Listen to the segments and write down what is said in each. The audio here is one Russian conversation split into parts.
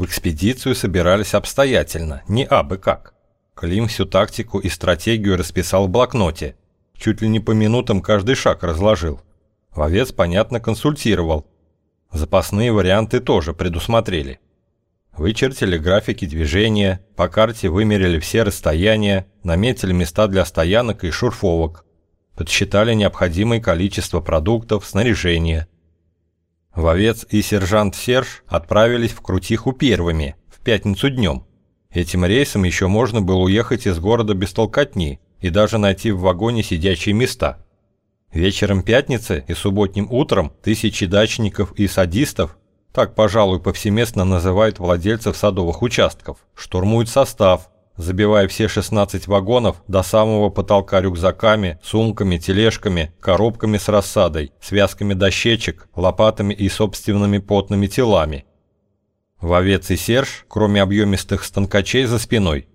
В экспедицию собирались обстоятельно, не абы как. Клим всю тактику и стратегию расписал в блокноте. Чуть ли не по минутам каждый шаг разложил. Вовец, понятно, консультировал. Запасные варианты тоже предусмотрели. Вычертили графики движения, по карте вымерили все расстояния, наметили места для стоянок и шурфовок. Подсчитали необходимое количество продуктов, снаряжения. Вовец и сержант Серж отправились в Крутиху первыми, в пятницу днем. Этим рейсом еще можно было уехать из города без толкотни и даже найти в вагоне сидячие места. Вечером пятницы и субботним утром тысячи дачников и садистов, так, пожалуй, повсеместно называют владельцев садовых участков, штурмуют состав, забивая все 16 вагонов до самого потолка рюкзаками, сумками, тележками, коробками с рассадой, связками дощечек, лопатами и собственными потными телами. Вовец и Серж, кроме объемистых станкачей за спиной,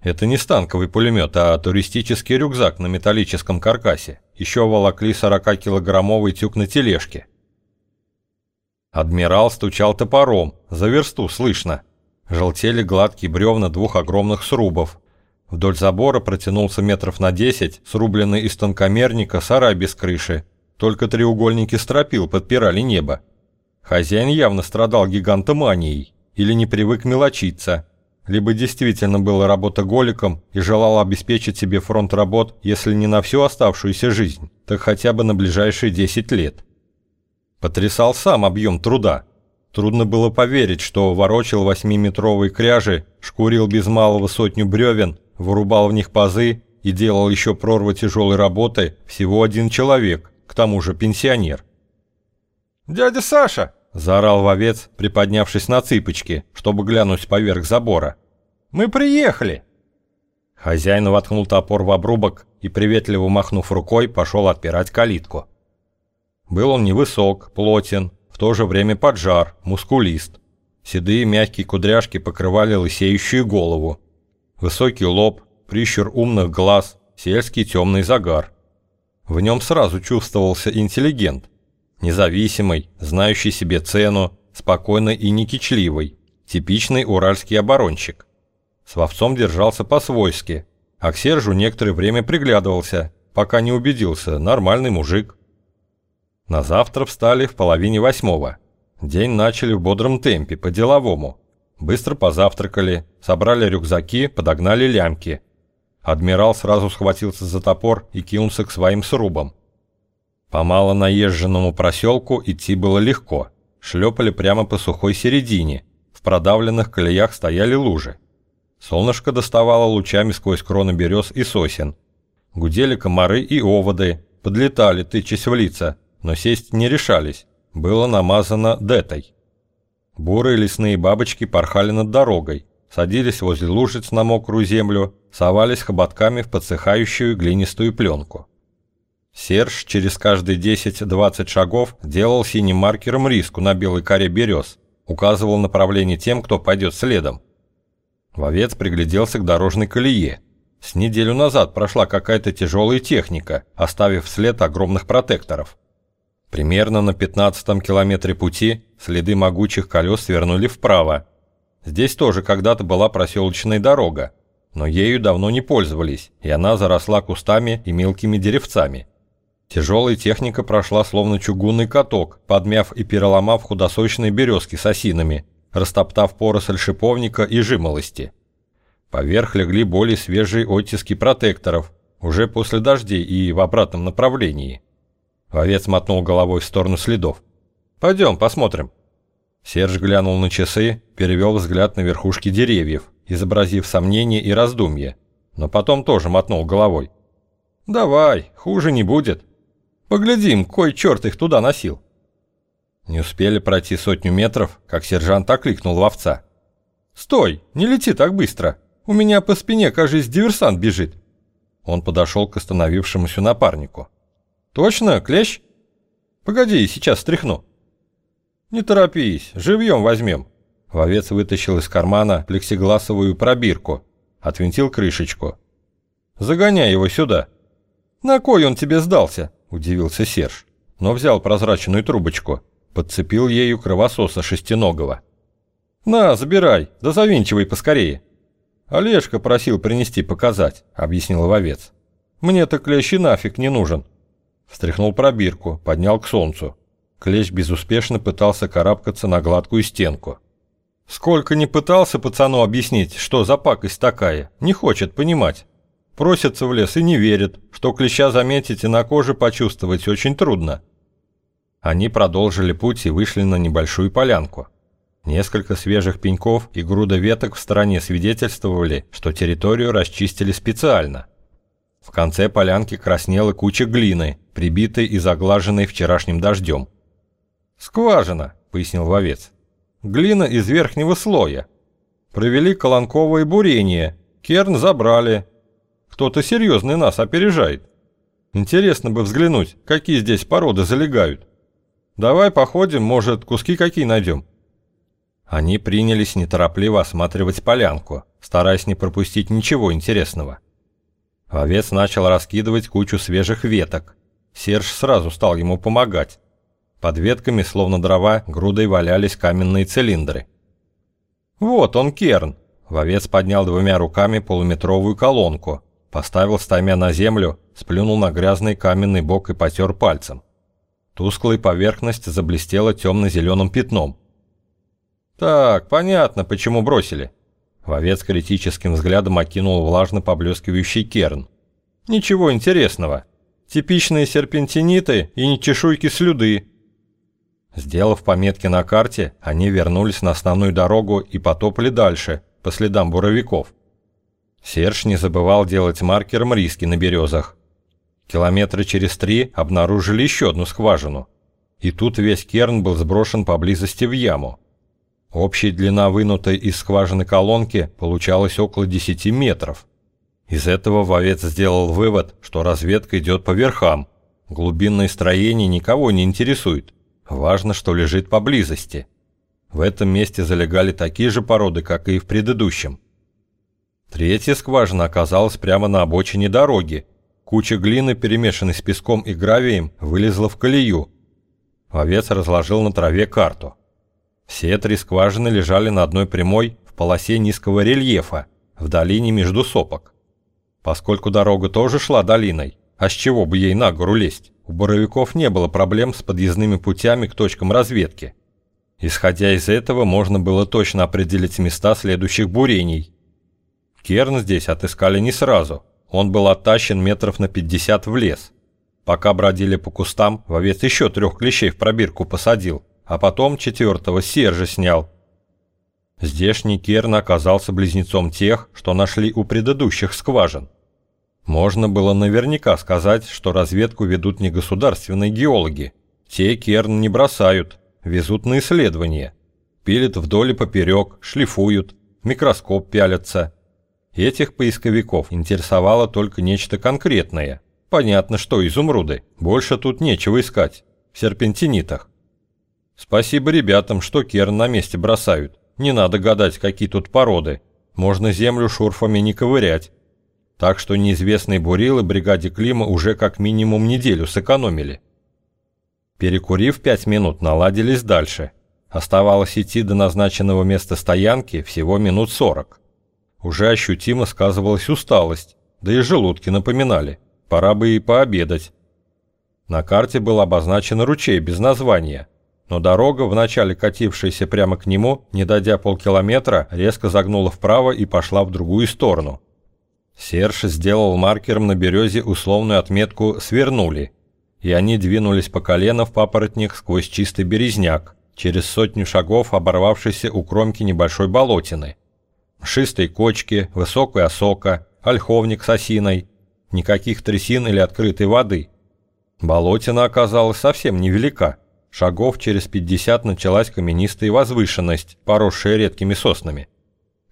это не станковый пулемет, а туристический рюкзак на металлическом каркасе. Еще волокли 40-килограммовый тюк на тележке. Адмирал стучал топором, за версту слышно. Желтели гладкие бревна двух огромных срубов. Вдоль забора протянулся метров на 10, срубленный из тонкомерника сарай без крыши. Только треугольники стропил подпирали небо. Хозяин явно страдал гигантоманией или не привык мелочиться либо действительно был работоголиком и желал обеспечить себе фронт работ, если не на всю оставшуюся жизнь, так хотя бы на ближайшие 10 лет. Потрясал сам объем труда. Трудно было поверить, что ворочил восьмиметровые кряжи, шкурил без малого сотню бревен, вырубал в них пазы и делал еще прорвы тяжелой работы всего один человек, к тому же пенсионер. «Дядя Саша!» Заорал вовец, приподнявшись на цыпочки, чтобы глянуть поверх забора. «Мы приехали!» Хозяин воткнул топор в обрубок и, приветливо махнув рукой, пошел отпирать калитку. Был он невысок, плотен, в то же время поджар, мускулист. Седые мягкие кудряшки покрывали лысеющую голову. Высокий лоб, прищур умных глаз, сельский темный загар. В нем сразу чувствовался интеллигент, Независимый, знающий себе цену, спокойный и некичливый. Типичный уральский оборонщик. С вовцом держался по-свойски, а к Сержу некоторое время приглядывался, пока не убедился, нормальный мужик. На завтра встали в половине восьмого. День начали в бодром темпе, по-деловому. Быстро позавтракали, собрали рюкзаки, подогнали лямки. Адмирал сразу схватился за топор и кинулся к своим срубам. По мало наезженному проселку идти было легко. Шлепали прямо по сухой середине. В продавленных колеях стояли лужи. Солнышко доставало лучами сквозь кроны берез и сосен. Гудели комары и оводы, подлетали, тычась в лица, но сесть не решались. Было намазано детой. Бурые лесные бабочки порхали над дорогой, садились возле лужиц на мокрую землю, совались хоботками в подсыхающую глинистую пленку. Серж через каждые 10-20 шагов делал синим маркером риску на белой коре берез, указывал направление тем, кто пойдет следом. Вовец пригляделся к дорожной колее. С неделю назад прошла какая-то тяжелая техника, оставив след огромных протекторов. Примерно на 15 километре пути следы могучих колес свернули вправо. Здесь тоже когда-то была проселочная дорога, но ею давно не пользовались, и она заросла кустами и мелкими деревцами. Тяжелая техника прошла словно чугунный каток, подмяв и переломав худосочные березки с осинами, растоптав поросль шиповника и жимолости. Поверх легли более свежие оттиски протекторов, уже после дождей и в обратном направлении. Овец мотнул головой в сторону следов. «Пойдем, посмотрим». Серж глянул на часы, перевел взгляд на верхушки деревьев, изобразив сомнение и раздумье, но потом тоже мотнул головой. «Давай, хуже не будет». Поглядим, кой черт их туда носил. Не успели пройти сотню метров, как сержант окликнул ловца. «Стой, не лети так быстро. У меня по спине, кажется, диверсант бежит». Он подошел к остановившемуся напарнику. «Точно, клещ?» «Погоди, сейчас стряхну». «Не торопись, живьем возьмем». Вовец вытащил из кармана плексигласовую пробирку, отвинтил крышечку. «Загоняй его сюда». «На кой он тебе сдался?» удивился Серж, но взял прозрачную трубочку, подцепил ею кровососа шестиногого. «На, забирай, да завинчивай поскорее». «Олежка просил принести показать», — объяснил вовец. «Мне-то клещ и нафиг не нужен». Встряхнул пробирку, поднял к солнцу. Клещ безуспешно пытался карабкаться на гладкую стенку. Сколько не пытался пацану объяснить, что за пакость такая, не хочет понимать. Просится в лес и не верит, что клеща заметить и на коже почувствовать очень трудно. Они продолжили путь и вышли на небольшую полянку. Несколько свежих пеньков и груда веток в стороне свидетельствовали, что территорию расчистили специально. В конце полянки краснела куча глины, прибитой и заглаженной вчерашним дождем. «Скважина», — пояснил вовец. «Глина из верхнего слоя. Провели колонковое бурение, керн забрали. Кто-то серьезный нас опережает. Интересно бы взглянуть, какие здесь породы залегают. Давай походим, может, куски какие найдем». Они принялись неторопливо осматривать полянку, стараясь не пропустить ничего интересного. Овец начал раскидывать кучу свежих веток. Серж сразу стал ему помогать. Под ветками, словно дрова, грудой валялись каменные цилиндры. «Вот он, Керн!» Вовец поднял двумя руками полуметровую колонку, поставил стаймя на землю, сплюнул на грязный каменный бок и потер пальцем. Тусклая поверхность заблестела темно-зеленым пятном. «Так, понятно, почему бросили». Вовец критическим взглядом окинул влажно поблескивающий керн. «Ничего интересного. Типичные серпентиниты и не чешуйки слюды. Сделав пометки на карте, они вернулись на основную дорогу и потопали дальше, по следам буровиков. Серж не забывал делать маркером риски на березах. Километра через три обнаружили еще одну скважину. И тут весь керн был сброшен поблизости в яму. Общая длина вынутой из скважины колонки получалась около 10 метров. Из этого вовец сделал вывод, что разведка идет по верхам. Глубинное строение никого не интересует. Важно, что лежит поблизости. В этом месте залегали такие же породы, как и в предыдущем. Третья скважина оказалась прямо на обочине дороги. Куча глины, перемешанной с песком и гравием, вылезла в колею. Овец разложил на траве карту. Все три скважины лежали на одной прямой в полосе низкого рельефа, в долине между сопок. Поскольку дорога тоже шла долиной, а с чего бы ей на гору лезть? У боровиков не было проблем с подъездными путями к точкам разведки. Исходя из этого, можно было точно определить места следующих бурений. Керн здесь отыскали не сразу. Он был оттащен метров на 50 в лес. Пока бродили по кустам, вовец еще трех клещей в пробирку посадил, а потом четвертого Сержа снял. Здешний Керн оказался близнецом тех, что нашли у предыдущих скважин. Можно было наверняка сказать, что разведку ведут не государственные геологи. Те керн не бросают, везут на исследования. Пилят вдоль и поперек, шлифуют, микроскоп пялятся. Этих поисковиков интересовало только нечто конкретное. Понятно, что изумруды. Больше тут нечего искать. В серпентинитах. Спасибо ребятам, что керн на месте бросают. Не надо гадать, какие тут породы. Можно землю шурфами не ковырять. Так что неизвестные бурилы бригаде Клима уже как минимум неделю сэкономили. Перекурив пять минут, наладились дальше. Оставалось идти до назначенного места стоянки всего минут сорок. Уже ощутимо сказывалась усталость, да и желудки напоминали. Пора бы и пообедать. На карте был обозначен ручей без названия, но дорога, вначале катившаяся прямо к нему, не дойдя полкилометра, резко загнула вправо и пошла в другую сторону. Серж сделал маркером на березе условную отметку «свернули», и они двинулись по колено в папоротник сквозь чистый березняк, через сотню шагов оборвавшейся у кромки небольшой болотины. Шистые кочки, высокая осока, ольховник с осиной, никаких трясин или открытой воды. Болотина оказалась совсем невелика. Шагов через 50 началась каменистая возвышенность, поросшая редкими соснами.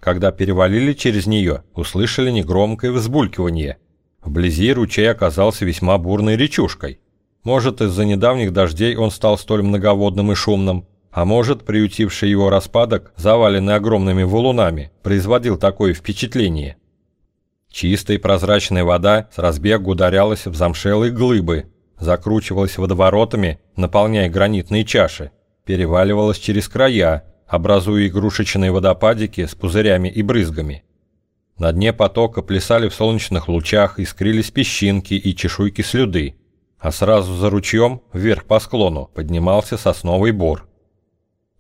Когда перевалили через нее, услышали негромкое взбулькивание. Вблизи ручей оказался весьма бурной речушкой. Может, из-за недавних дождей он стал столь многоводным и шумным, а может, приютивший его распадок, заваленный огромными валунами, производил такое впечатление. Чистая прозрачная вода с разбегу ударялась в замшелые глыбы, закручивалась водоворотами, наполняя гранитные чаши, переваливалась через края, образуя игрушечные водопадики с пузырями и брызгами. На дне потока плясали в солнечных лучах, искрились песчинки и чешуйки слюды, а сразу за ручьем, вверх по склону, поднимался сосновый бор.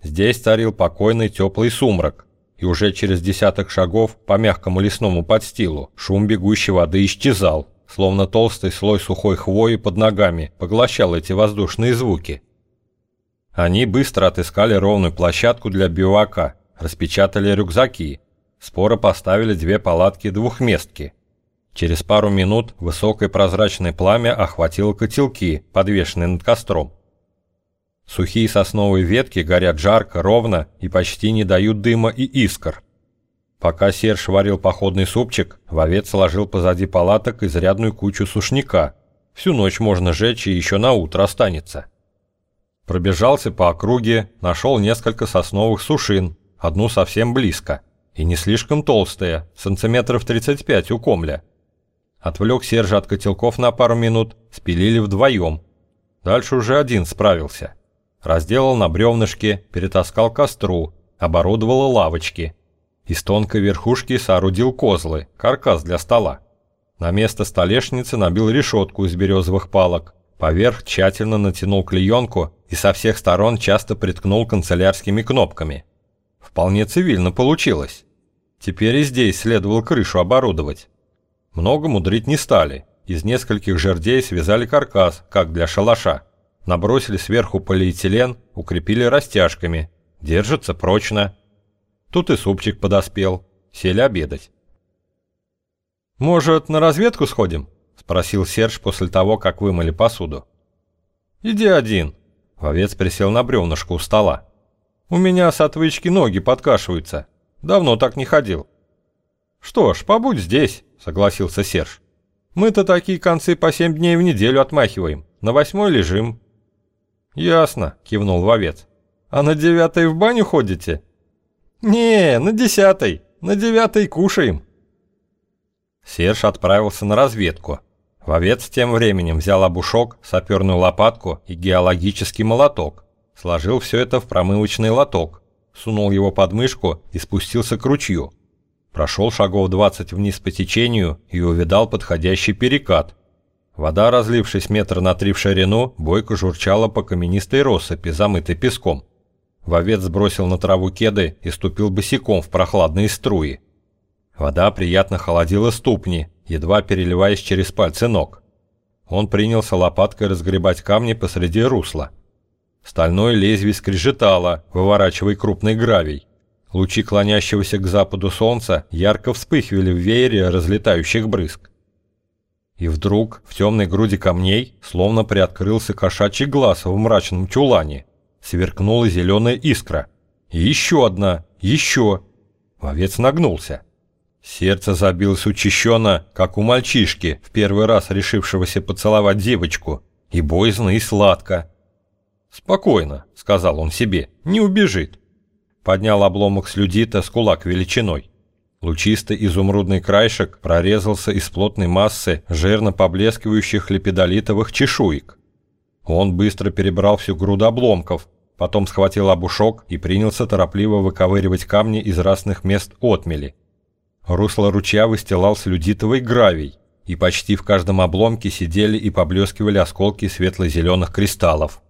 Здесь царил покойный теплый сумрак, и уже через десяток шагов по мягкому лесному подстилу шум бегущей воды исчезал, словно толстый слой сухой хвои под ногами поглощал эти воздушные звуки. Они быстро отыскали ровную площадку для бивака, распечатали рюкзаки, споро поставили две палатки-двухместки. Через пару минут высокое прозрачное пламя охватило котелки, подвешенные над костром. Сухие сосновые ветки горят жарко, ровно и почти не дают дыма и искр. Пока Серж варил походный супчик, вовец сложил позади палаток изрядную кучу сушняка. Всю ночь можно жечь и еще на утро останется. Пробежался по округе, нашел несколько сосновых сушин, одну совсем близко, и не слишком толстая, сантиметров 35 у комля. Отвлек Сержа от котелков на пару минут, спилили вдвоем. Дальше уже один справился. Разделал на бревнышке, перетаскал костру, оборудовал лавочки. Из тонкой верхушки соорудил козлы, каркас для стола. На место столешницы набил решетку из березовых палок, Поверх тщательно натянул клеенку и со всех сторон часто приткнул канцелярскими кнопками. Вполне цивильно получилось. Теперь и здесь следовало крышу оборудовать. Много мудрить не стали. Из нескольких жердей связали каркас, как для шалаша. Набросили сверху полиэтилен, укрепили растяжками. Держится прочно. Тут и супчик подоспел. Сели обедать. «Может, на разведку сходим?» Спросил Серж после того, как вымыли посуду. «Иди один». Вовец присел на бревнышко у стола. «У меня с отвычки ноги подкашиваются. Давно так не ходил». «Что ж, побудь здесь», — согласился Серж. «Мы-то такие концы по семь дней в неделю отмахиваем. На восьмой лежим». «Ясно», — кивнул вовец. «А на девятой в баню ходите?» «Не, на десятой. На девятой кушаем». Серж отправился на разведку. Вовец тем временем взял обушок, саперную лопатку и геологический молоток, сложил все это в промывочный лоток, сунул его под мышку и спустился к ручью. Прошел шагов 20 вниз по течению и увидал подходящий перекат. Вода, разлившись метр на три в ширину, бойко журчала по каменистой россыпи, замытой песком. Вовец сбросил на траву кеды и ступил босиком в прохладные струи. Вода приятно холодила ступни, едва переливаясь через пальцы ног. Он принялся лопаткой разгребать камни посреди русла. Стальное лезвие скрежетало, выворачивая крупный гравий. Лучи клонящегося к западу солнца ярко вспыхивали в веере разлетающих брызг. И вдруг в темной груди камней словно приоткрылся кошачий глаз в мрачном чулане. Сверкнула зеленая искра. И еще одна, еще. Вовец нагнулся. Сердце забилось учащенно, как у мальчишки, в первый раз решившегося поцеловать девочку, и боязно, и сладко. «Спокойно», — сказал он себе, — «не убежит». Поднял обломок слюдита с кулак величиной. Лучистый изумрудный краешек прорезался из плотной массы жирно поблескивающих лепидолитовых чешуек. Он быстро перебрал всю груду обломков, потом схватил обушок и принялся торопливо выковыривать камни из разных мест отмели. Русло ручья выстилал слюдитовый гравий, и почти в каждом обломке сидели и поблескивали осколки светло-зеленых кристаллов.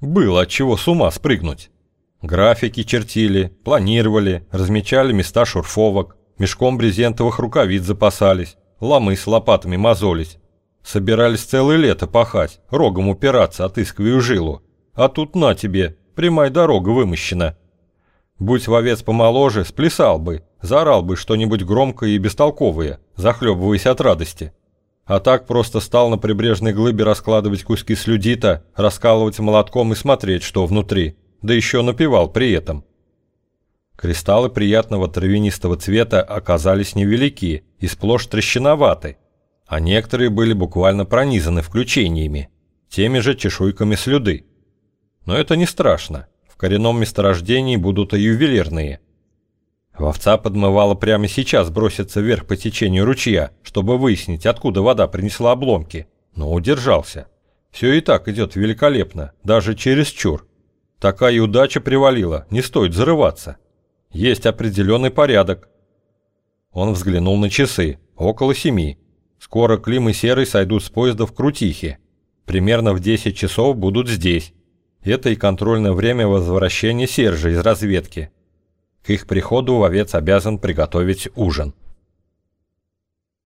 Было от чего с ума спрыгнуть. Графики чертили, планировали, размечали места шурфовок, мешком брезентовых рукавиц запасались, ломы с лопатами мозолись. Собирались целое лето пахать, рогом упираться, отыскивая жилу. А тут на тебе, прямая дорога вымощена. Будь вовец помоложе, сплясал бы, заорал бы что-нибудь громкое и бестолковое, захлебываясь от радости. А так просто стал на прибрежной глыбе раскладывать куски слюдита, раскалывать молотком и смотреть, что внутри, да еще напевал при этом. Кристаллы приятного травянистого цвета оказались невелики и сплошь трещиноваты, а некоторые были буквально пронизаны включениями, теми же чешуйками слюды. Но это не страшно коренном месторождении будут и ювелирные. Вовца подмывало прямо сейчас броситься вверх по течению ручья, чтобы выяснить, откуда вода принесла обломки, но удержался. Все и так идет великолепно, даже через чур. Такая удача привалила, не стоит зарываться. Есть определенный порядок. Он взглянул на часы. Около семи. Скоро Клим и Серый сойдут с поезда в Крутихе. Примерно в 10 часов будут здесь. Это и контрольное время возвращения Сержа из разведки. К их приходу вовец обязан приготовить ужин.